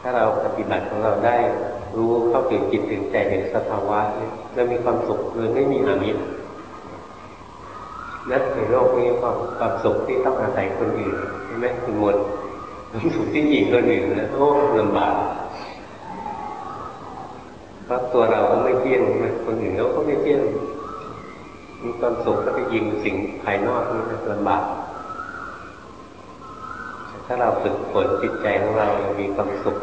ถ้าเราปฏิบัติของเราได้รู้เข้าถึงจิตถึงใจเห็นสภาวะเนี่ยเรามีความสุขเลยไม่มีอามิตรนัในโลกนี้ความความสุขที่ต้องอาศัยคนอื่นใช่ไหมคุณมนความสุขที่หญิงคนอื่นนะโอ้ลำบากเพราะตัวเราก็ไม่เที่ยงคนอื่นเขาก็ไม่เที่ยงมีความสุขก็ไปยิงสิ่งภายนอกนี่ลำบาก ถ้าเราฝึกฝนจิตใจของเรา มีความสุข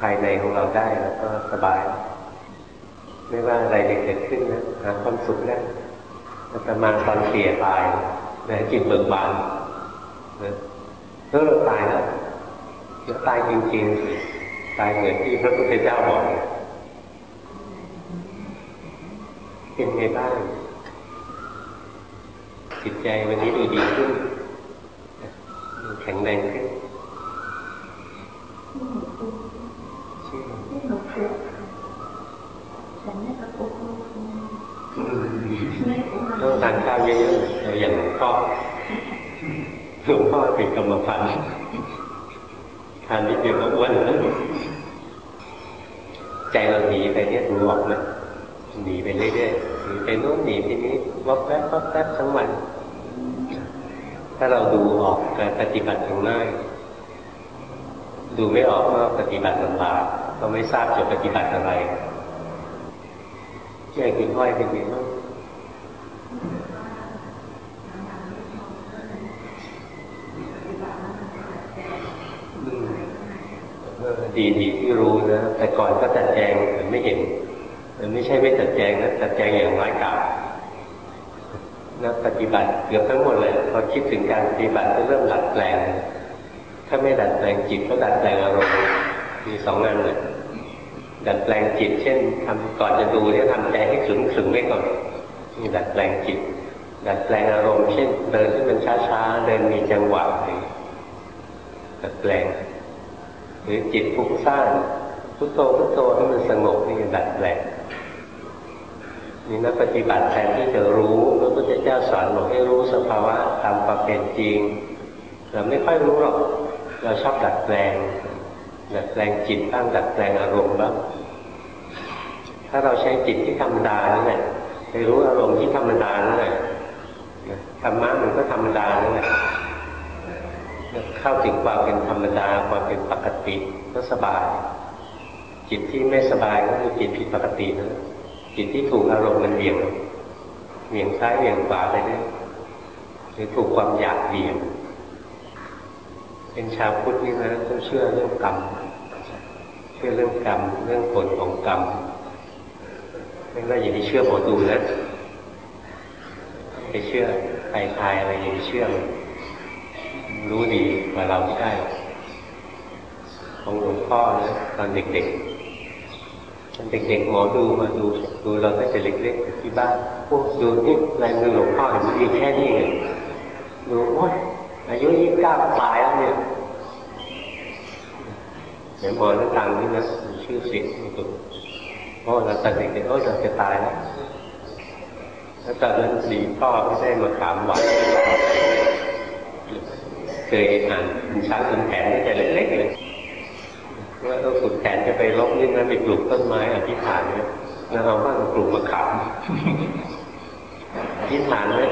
ภายในของเราได้แล้วก็สบาย ไม่ว่าอะไรจะเกิดขึ้นนะหาความสุขได้แต่มาตอนเสียตายนะจิตเบิกบานนะเออตายแล้วจะตายจริงๆ ตายเหมือนที่พระพุทธเจ้าบอกเป็นไงบ้างจิตใจวันนี้ดูดีขึ้นแข็งแรงขึ้น ต้องทานข้าวเยอะๆอย่างหลวงพ่อหลวงพ่อเป็นกรรมพันธ์ทานนิดเดียวก็อ้วนแล้วใจเราหนีไปเนี่ยรู้ออกไหมหนีไปเรื่อยๆหนีไปโน้นหนีไปนี้วับแวบวับแวบทั้งวัน ถ้าเราดูออกการปฏิบัติของง่ายดูไม่ออกว่าปฏิบัติลำบากก็ไม่ทราบจะปฏิบัติอะไร แย่กินห้อยเป็นยังไงดีดีที่รู้นะแต่ก่อนก็จัดแจงแต่ไม่เห็นแต่ไม่ใช่ไม่จัดแจงนะจัดแจงอย่างร้ายกาจนะปฏิบัติเกือบทั้งหมดเลยพอคิดถึงการปฏิบัติก็เริ่มดัดแปลง ถ้าไม่ดัดแปลงจิตก็ดัดแปลงอารมณ์มีสองงานเลย ดัดแปลงจิต เช่นทำก่อนจะดูเนี่ยทำใจให้ขึงขึงไว้ก่อนนี่ดัดแปลงจิต ดัดแปลงอารมณ์เช่น เดินที่มันช้าๆเดินมีจังหวะดัดแปลง หรือจิตฟุ้งซ่านพุทโธพุทโธให้มันสงบนี่ดัดแปลงนี่นักปฏิบัติแทนที่จะรู้พระพุทธเจ้าสอนบอกให้รู้สภาวะตามความเป็นจริง เราไม่ค่อยรู้หรอก เราชอบดัดแปลง ดัดแปลงจิตบ้างดัดแปลงอารมณ์บ้างถ้าเราใช้จิตที่ธรรมดานั่นแหละไปรู้อารมณ์ที่ธรรมดานั่นแหละธรรมะมันก็ธรรมดานั่นแหละเข้าถึงความเป็นธรรมดาความเป็นปกติก็สบาย จิตที่ไม่สบายก็คือจิตผิดปกตินะจิตที่ถูกอารมณ์มันเบี่ยงเบี่ยงซ้ายเบี่ยงขวาไปเรื่อยหรือถูกความอยากเบี่ยงเป็นชาวพุทธนี่นะต้องเชื่อเรื่องกรรม ชื่อเรื่องกรรมเรื่องผลของกรรมไม่ว่าอย่าไปเชื่อหมอดูนะไปเชื่อใครทายอะไรอย่าไปเชื่อรู้ดีกว่าเราไม่ได้ของหลวงพ่อนะตอนเด็กๆตอนเด็กๆหมอดูมาดูดูเราตั้งแต่เล็กๆที่บ้านพวกดูนี่ลายมือหลวงพ่อเห็นมันมีแค่นี้เองดูโอ้ยอายุยี่สิบเก้าตายแล้วเนี่ย เดี๋ยวหมอนั่งตังนี่นะมีชื่อเสียงตุกเพราะเราตอนเด็กๆโอ้ยเราจะตายแล้วแล้วตอนนั้นดีพ่อไม่ได้มาถามหวังเคยอ่านช้างขุนแผนแต่เล็กๆเลยว่าเออขุนแผนจะไปลบนี่นะไปปลูกต้นไม้อธิษฐานเนี่ยแล้วเอาบ้านปลูกมะขามอธิษฐานเนี่ย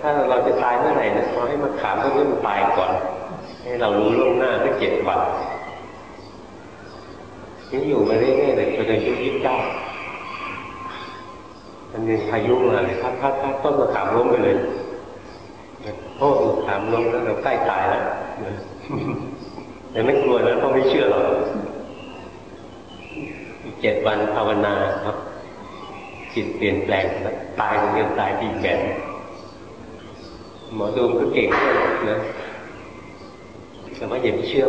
ถ้าเราจะตายเมื่อไหร่นะขอให้มะขามพวกนี้มันตายก่อน ให้เรารู้ล่วงหน้าสักเจ็ดวัน นี่อยู่มาเรื่อยๆเลยจนอายุยี่สิบเก้ามันมีพายุมาเลยพัดพัดพัดต้นมะขามล้มไปเลยโอ้ถามลงแล้วเราใกล้ตายแล้วแต่ไม่กลัวนะเพราะไม่เชื่อหรอกอีกเจ็ดวันภาวนาครับ จิตเปลี่ยนแปลงตายเรียนตายดีแบบหมอดูก็เก่งด้วยนะแต่ว่าอย่าไปเชื่อ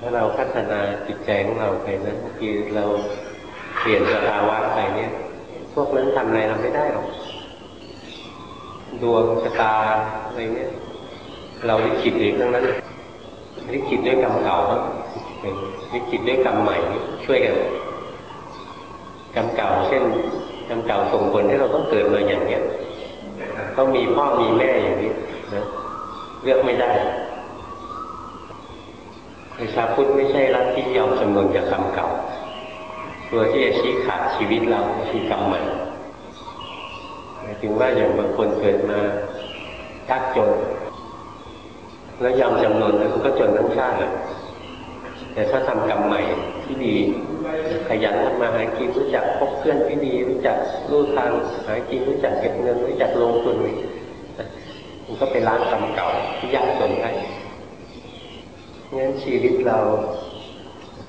ถ้าเราพัฒนาจิตใจของเราไปนะคือเราเปลี่ยนสภาวะไปเนี่ย พวกนั้นทำอะไรเราไม่ได้หรอกดวงชะตาอะไรเนี้ยเราได้คิดเองทั้งนั้นได้คิดด้วยกรรมเก่าครับได้คิดด้วยกรรมใหม่ช่วยกันกรรมเก่าเช่นกรรมเก่าส่งผลให้เราต้องเกิดมาอย่างเนี้ยต้องมีพ่อมีแม่อย่างนี้นะเลือกไม่ได้ คชาพุทธไม่ใช่รัฐที่ยอมจำนวนกับกรรมเก่า ตัวที่จะชี้ขาดชีวิตเราคือกรรมใหม่หมายถึงว่าอย่างบางคนเกิดมายากจน แล้วยอมจำนวนแล้วก็จนทั้งชาติเลยแต่ถ้าทำกรรมใหม่ที่ดีขยันทำมาหากินรู้จักพบเพื่อนที่ดี รู้จักรู้ทางหากินรู้จักเก็บเงินรู้จักลงทุนมันก็เป็นล้างกรรมเก่าที่ยากจนได้ งั้นชีวิตเรา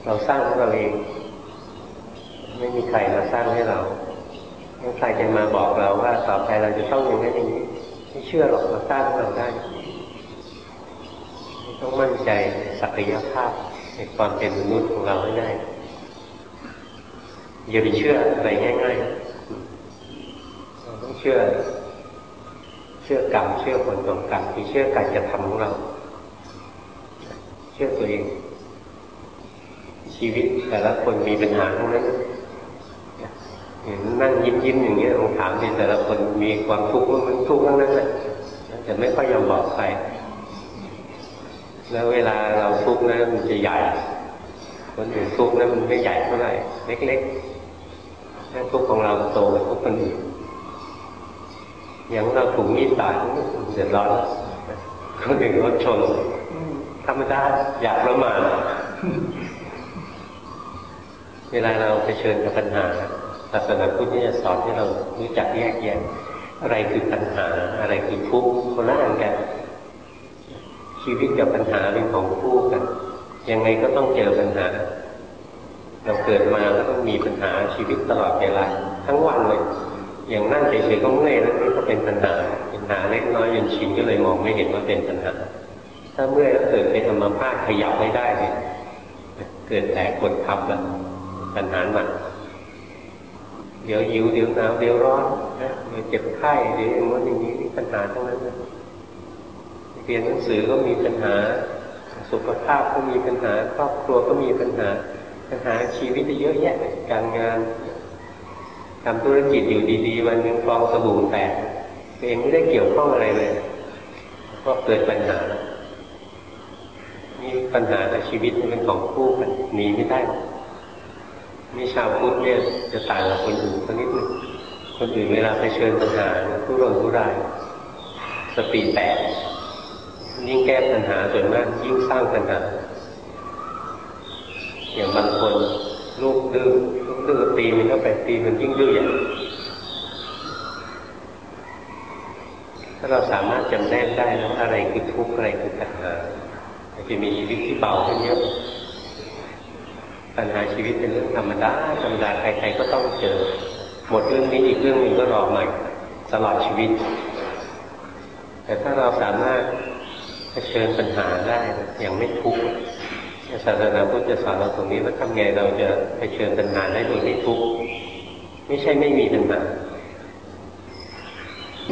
เราสร้างของเราเอง ไม่มีใครมาสร้างให้เราไม่ใครจะมาบอกเราว่าต่อไปเราจะต้องอย่างนี้อย่างนี้ไม่เชื่อหรอกเราสร้างเราได้ต้องมั่นใจศักยภาพในความเป็นมนุษย์ของเราให้ได้อย่าไปเชื่ออะไรง่ายๆเราต้องเชื่อ เชื่อกรรมเชื่อผลของกรรมคือเชื่อการกระทำของเรา ชื่อตัวเอง ชีวิตแต่ละคนมีปัญหาทั้งนั้นเห็นนั่งยิ้มยิ้มอย่างเงี้ยลองถามดิแต่ละคนมีความทุกข์มันทุกข์ทั้งนั้นแหละแต่ไม่ค่อยยอมบอกใคร แล้วเวลาเราทุกข์นะมันจะใหญ่ คนอื่นทุกข์นะมันไม่ใหญ่เท่าไหร่เล็กๆถ้าทุกข์ของเราโตกว่าทุกข์คนอื่นอย่างเราถูกมีดบาดเดือดร้อนคนอื่นรถชน ธรรมดาอยากประมาทเวลาเราเผชิญกับปัญหาศาสนาพุทธจะสอนให้เรารู้จักแยกแยะอะไรคือปัญหา อะไรคือทุกข์คนละอันกันชีวิตกับปัญหาเป็นของคู่กัน ยังไงก็ต้องเจอปัญหา เราเกิดมาก็ต้องมีปัญหาชีวิตตลอดเวลาทั้งวันเลย อย่างนั่งเฉยๆก็เมื่อยแล้วนี่ก็เป็นปัญหาปัญหาเล็กน้อยจนชินก็เลยมองไม่เห็นว่าเป็นปัญหา ถ้าเมื่อยแล้วเกิดเป็นอัมพาตขยับไม่ได้เนี่ยเกิดแผลกดทับแล้วปัญหาหนักเดี๋ยวหิวเดี๋ยวหนาวเดี๋ยวร้อนนะเดี๋ยวเจ็บไข้เดี๋ยวอย่างนั้นอย่างนี้ปัญหาทั้งนั้นเลยเรียนหนังสือก็มีปัญหา สุขภาพก็มีปัญหา ครอบครัวก็มีปัญหา ปัญหาชีวิตเยอะแยะการงานทำธุรกิจอยู่ดีๆ วันหนึ่งฟองสบู่แตกตัวเองไม่ได้เกี่ยวข้องอะไรเลย ก็เกิดปัญหาแล้ว นี่ปัญหาในชีวิตมันเป็นของคู่กันหนีไม่ได้หรอกนี่ชาวพุทธเนี่ยจะต่างกับคนอื่นสักนิดหนึ่งคนอื่นเวลาไปเชิญปัญหาผู้รนผู้รายสติแตกยิ่งแก้ปัญหาส่วนมากยิ่งสร้างปัญหาอย่างบางคนลูกดื้อลูกดื้อตีมันก็ไปตีมันยิ่งดื้ออย่างถ้าเราสามารถจำแนกได้แล้วอะไรคือทุกข์อะไรคือปัญหา จะมีชีวิตที่เบาขึ้นเยอะปัญหาชีวิตเป็นเรื่องธรรมดาธรรมดาใครๆก็ต้องเจอ หมดเรื่องนี้อีกเรื่องหนึ่งก็รอใหม่ตลอดชีวิต แต่ถ้าเราสามารถเผชิญปัญหาได้อย่างไม่ทุกข์ศาสนาพุทธจะสอนเราตรงนี้ว่าทำไงเราจะเผชิญปัญหาได้โดยไม่ทุกข์ไม่ใช่ไม่มีปัญหา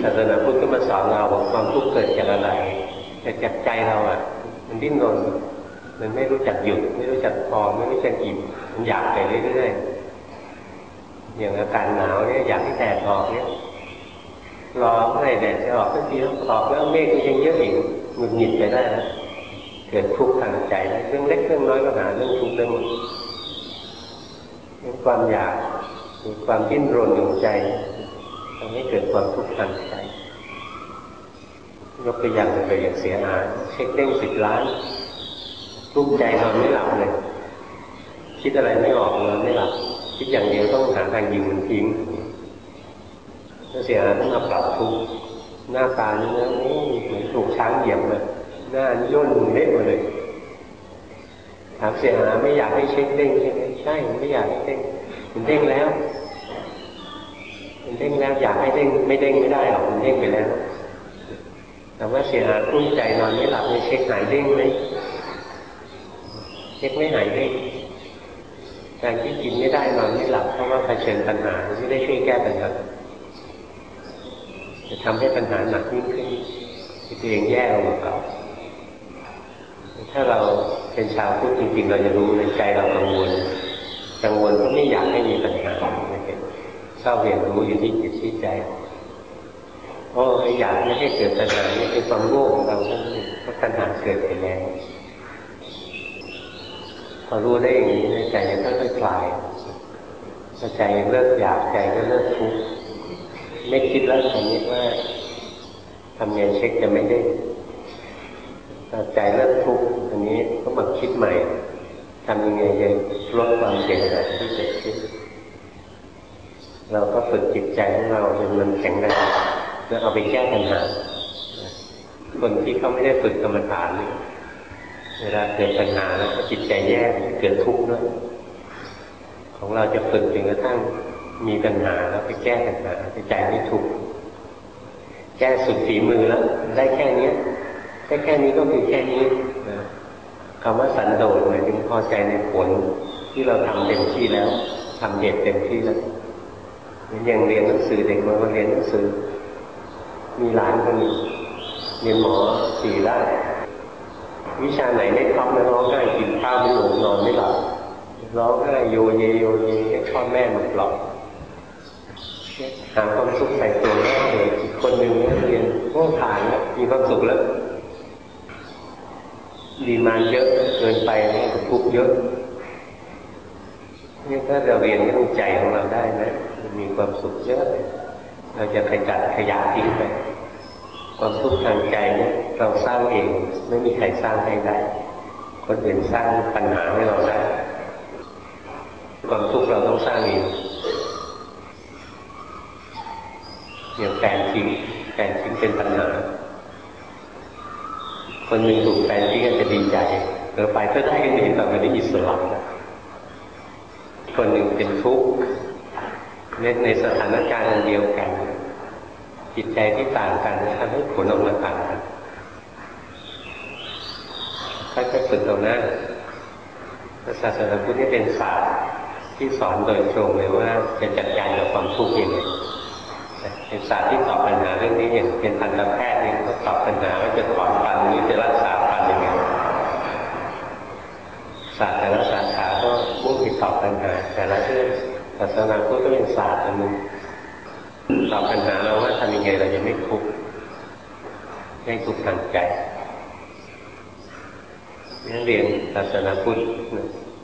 ศาสนาพุทธก็มาสอนเราว่าความทุกข์เกิดจากอะไรแต่จากใจเราอะ มันดิ้นรนมันไม่รู้จักหยุด ไม่รู้จักพอไม่รู้จักอิ่มมันอยากไปเรื่อยๆอย่างอาการหนาวเนี่ยอยากให้แดดออกเนี่ยรอเมื่อไหร่แดดจะออกก็ทีแล้วออกแล้วเมฆก็ยังเยอะอีกหงุดหงิดไปได้นะเกิดทุกข์ทางใจได้เรื่องเล็กเรื่องน้อยก็หาเรื่องทุกข์ได้หมดเรื่องความอยากมีความดิ้นรนของใจทำให้เกิดความทุกข์ทางใจ ยกตัวอย่างไปอย่างเสียหายเช็คเด้งสิบล้านรุ่มใจนอนไม่หลับเลยคิดอะไรไม่ออกนอนไม่หลับคิดอย่างเดียวต้องหาทางยิงมันทิ้งถ้าเสียหาต้องมาปรับทุกหน้าตานี่นะโอ้เหมือนถูกช้างเหยียบเลยหน้านี่ย่นเละหมดเลยถามเสียหาไม่อยากให้เช็คเด้งใช่ไหมใช่ไม่อยากให้เด้งมันเด้งแล้วมันเด้งแล้วอยากให้เด้งไม่เด้งไม่ได้หรอกมันเด้งไปแล้ว แต่ว่าเสียหารุ่มใจนอนไม่หลับไม่เช็คหายเด้งไหมเช็คไม่หายเด้งการที่กินไม่ได้นอนไม่หลับเพราะว่าเผชิญปัญหาไม่ได้ช่วยแก้ปัญหาจะทำให้ปัญหาหนักยิ่งขึ้นตัวเองแย่ลงกว่าเก่าถ้าเราเป็นชาวพุทธจริงๆ เราจะรู้ในใจเรากังวลกังวลเพราะไม่อยากให้มีปัญหาเศร้าเรียนรู้อยู่ที่จิตที่ใจ โอ้อยากไม่ให้เกิดปัญหานี่เป็นความโง่ของเราทั้งนั้นเพราะปัญหาเกิดไปแล้วพอรู้ได้อย่างนี้ใจก็ค่อยๆคลายใจเลิกอยากใจก็เลิกทุกข์ไม่คิดแล้วตอนนี้ว่าทำไงเช็คจะไม่ได้ใจเลิกทุกข์อันนี้ก็มาคิดใหม่ทำยังไงจะลดความเสียหายที่เกิดขึ้นเราก็ฝึกจิตใจของเราจนมันแข็งแรง แล้วเอาไปแก้ปัญหาคนที่เขาไม่ได้ฝึกกรรมฐานเวลาเกิดปัญหาแล้วจิตใจแย่เกิดทุกข์ด้วยของเราจะฝึกจนกระทั่งมีปัญหาแล้วไปแก้ปัญหาใจไม่ทุกข์แก้สุดฝีมือแล้ว ได้แค่นี้แค่แค่นี้ก็คือแค่นี้คำว่าสันโดษหมายถึงพอใจในผลที่เราทำเต็มที่แล้วทำเหตุเต็มที่แล้วยังเรียนหนังสือเด็กมาเรียนหนังสือ มีหลานคนนี้เรียนหมอสี่ได้ วิชาไหนไม่คล่องแล้วร้องไห้กินข้าวไม่ลงนอนไม่หลับร้องไห้โยเยโยเยให้พ่อแม่มาปลอบหาความสุขใส่ตัวแม่เลยอีกคนหนึ่งเรียนก็ผ่านแล้วมีความสุขแล้วดีมานเยอะเกินไปนี่ทุกเยอะนี่ถ้าเราเรียนเรื่องใจของเราได้นะมีความสุขเยอะ เราจะขจัดขยะทิ้งไปความทุกข์ทางใจเนี่ยเราสร้างเองไม่มีใครสร้างให้ได้ คนอื่นสร้างปัญหาให้เราได้ความทุกข์เราต้องสร้างเองอย่างแฟนทิ้งแฟนทิ้งเป็นปัญหา คนหนึ่งถูกแฟนทิ้งก็จะดีใจเออไปก็ได้กันเองแต่ไม่ได้อิสระคนหนึ่งเป็นทุกข์ในในสถานการณ์เดียวกัน จิตใจที่ต่างกันทำให้ผลออกมาต่างกันค่อยๆฝึกตรงนั้นศาสนาพุทธนี่เป็นศาสตร์ที่สอนโดยตรงเลยว่าจะจัดการกับความทุกข์ยังไงเป็นศาสตร์ที่ตอบปัญหาเรื่องนี้อย่างเป็นทันตแพทย์เองก็ตอบปัญหาว่าจะถอนฟันหรือจะรักษาฟันยังไงศาสตร์แต่ละสาขาก็มุ่งไปตอบปัญหาแต่ละเรื่องศาสนาพุทธก็เป็นศาสตร์อันหนึ่ง ตอบปัญหาเราว่าทำยังไงเราจะไม่ทุกข์ไม่ทุกข์ทางใจนี่เรียนศาสนาพุทธ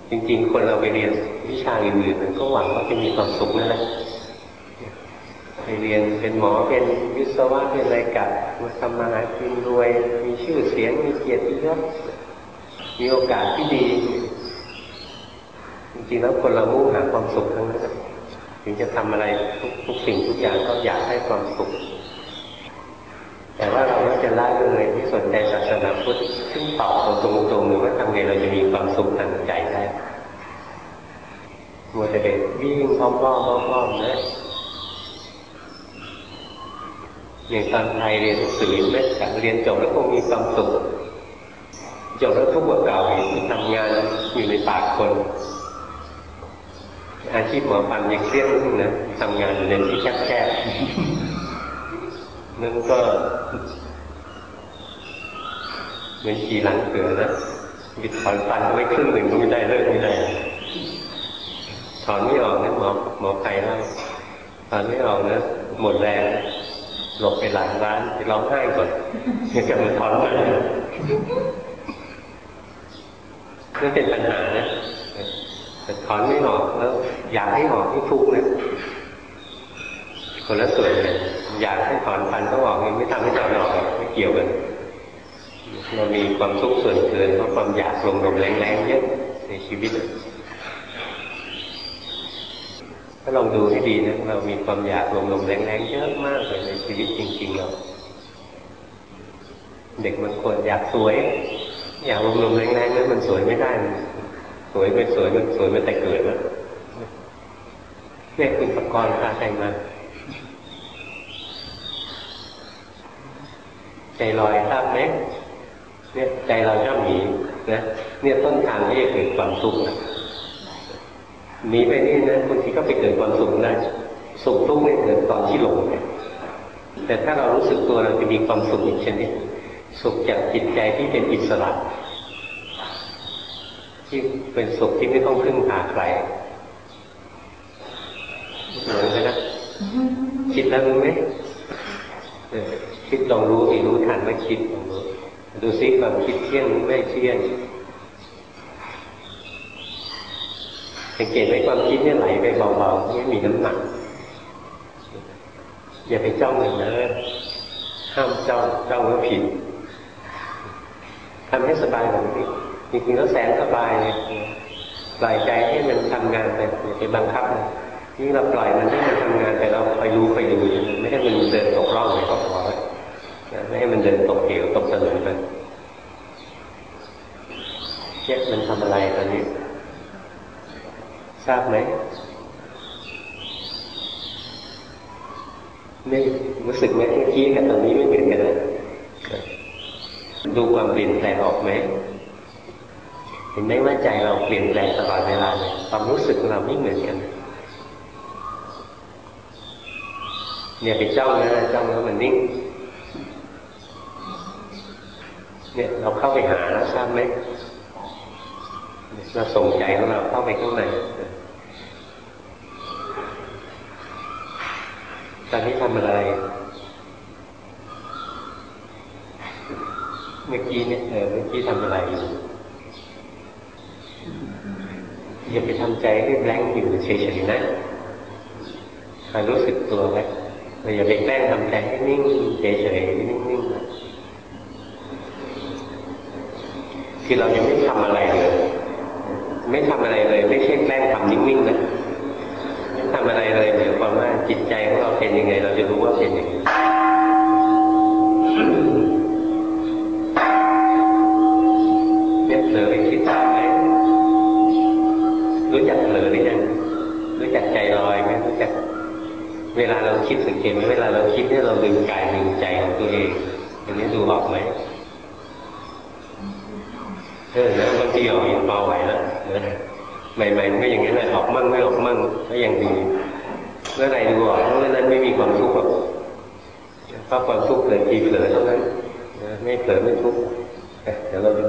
จริง ๆ คนเราไปเรียนวิชาอื่นๆมันก็หวังว่าจะมีความสุขนั่นแหละไปเรียนเป็นหมอเป็นวิศวะเป็นอะไรกับมาทำมาหากินรวย มีชื่อเสียงมีเกียรติยศมีโอกาสที่ดี จริงๆแล้วคนเรามุ่งหาความสุขทั้งนั้น ถึงจะทำอะไรทุกทุกสิ่งทุกอย่างก็อยากให้ความสุข แต่ว่าเราก็จะละเลยที่สนใจศาสนาพุทธซึ่งตอบตรงๆหรือว่าทำไงเราจะมีความสุขทางใจได้มัวแต่เด็กวิ่งพ้อมๆพ้อมๆนะอย่างตอนไทยเรียนหนังสือไม่จากเรียนจบแล้วคงมีความสุขจบแล้วทุกข์กว่าเก่าอีกทำงานอยู่ในปากคน อาชีพหมอฟันยังเครียดขึ้นนะทำงานอยู่ในที่แคบๆนั่นก็เหมือนขี่หลังเสือนะบิดถอนฟันไว้ครึ่งหนึ่งก็ไม่ได้เลิกไม่ได้ถอนไม่ออกนะหมอหมอไผ่เล่าถอนไม่ออกนะหมดแรงหลบไปหลังร้านไปร้องไห้ก่อนกำลังถอนไปนั่นเป็นปัญหานะถอนไม่ออกแล้ว อยากให้ออกที่ทุกข์นะคนละส่วนเลยอยากให้ถอนฟันต้องออกไม่ทำให้ถอนออกไม่เกี่ยวกันเรามีความทุกข์ส่วนเกินเพราะความอยากลงลมแรงๆเยอะในชีวิตถ้าลองดูให้ดีนะเรามีความอยากลงลมแรงๆเยอะมากเลยในชีวิตจริงๆเราเด็กบางคนอยากสวย อยากลงลมแรงๆนั้นมันสวยไม่ได้ สวยไม่สวยมันสวยมาแต่เกิดแล้ว เนี่ยคุณประกรณ์พาใครมาใจลอยทราบไหมเนี่ยใจเราชอบหนีนะเนี่ยต้นทางที่จะเกิดความทุขหนีไปนี่นะบางทีก็ไปเกิดความสุขได้สุขทุกข์ไม่เกิดตอนที่หลงแต่ถ้าเรารู้สึกตัวเราจะมีความสุขอีกชนิดสุขจากจิตใจที่เป็นอิสระ ที่เป็นสุขที่ไม่ต้องพึ่งพาใคร เหมือนกันนะคิดแล้วรู้ไหมคิดลองรู้อีรู้ทันว่คิดลองรู้ดูซิความคิดเที่ยงไม่เที่ยงสังเกตไหมความคิดเนี่ยไหลไปเบาๆไม่มีน้ำหนัก อย่าไปจ้องเลยนะห้ามจ้องจ้องแล้วผิดทำให้สบายแบบนี้จริงๆแล้วแสนสบายเลยปล่อยใจให้มันทำงานไปอย่าไปบังคับนี่ ยิ่งเราปล่อยมันให้มันทำงานแต่เราคอยรู้คอยดูไม่ให้มันเดินตกร่องเลยก็พอไม่ให้มันเดินตกเหวตกถนนไปเนี่ยมันทำอะไรตอนนี้ ทราบไหมไม่รู้สึกไหมเมื่อกี้กับตรงนี้ไม่เหมือนกันนะดูความเปลี่ยนแปลงออกไหมเห็นไหมว่าใจเราเปลี่ยนแปลงตลอดเวลาเลยความรู้สึกเราไม่เหมือนกัน เนี่ยไปจ้องนะจ้องแล้วมันนิ่ง เนี่ยเราเข้าไปหาแล้วทราบไหมเราส่งใจของเราเข้าไปข้างในตอนนี้ทำอะไรเมื่อกี้เนี่ยเออเมื่อกี้ทำอะไรอยู่อย่าไปทำใจให้แบงค์อยู่เฉยๆนะคอยรู้สึกตัวไว้ เราอย่าไปแกล้งทำใจให้นิ่งเฉยๆนิ่งๆคือเรายังไม่ทำอะไรเลยไม่ทำอะไรเลย ไม่ใช่แกล้งทำนิ่งๆนะไม่ทำอะไรเลยหมายความว่าจิตใจของเราเป็นยังไง เราจะรู้ว่าเป็นยังไง เวลาเราคิดสังเกตไหมเวลาเราคิดเนี่ยเราดึงกายดึงใจของตัวเองอันนี้ดูออกไหมเออแล้วบางทีออกยังเบาไหวแล้วใหม่ๆมันก็อย่างนี้แหละออกมั่งไม่ออกมั่งก็ยังดีเมื่อไหร่ดูออกเมื่อนั้นไม่มีความทุกข์หรอกเพราะความทุกข์เกิดทีเผลอเท่านั้นไม่เผลอไม่ทุกข์เดี๋ยวเราดู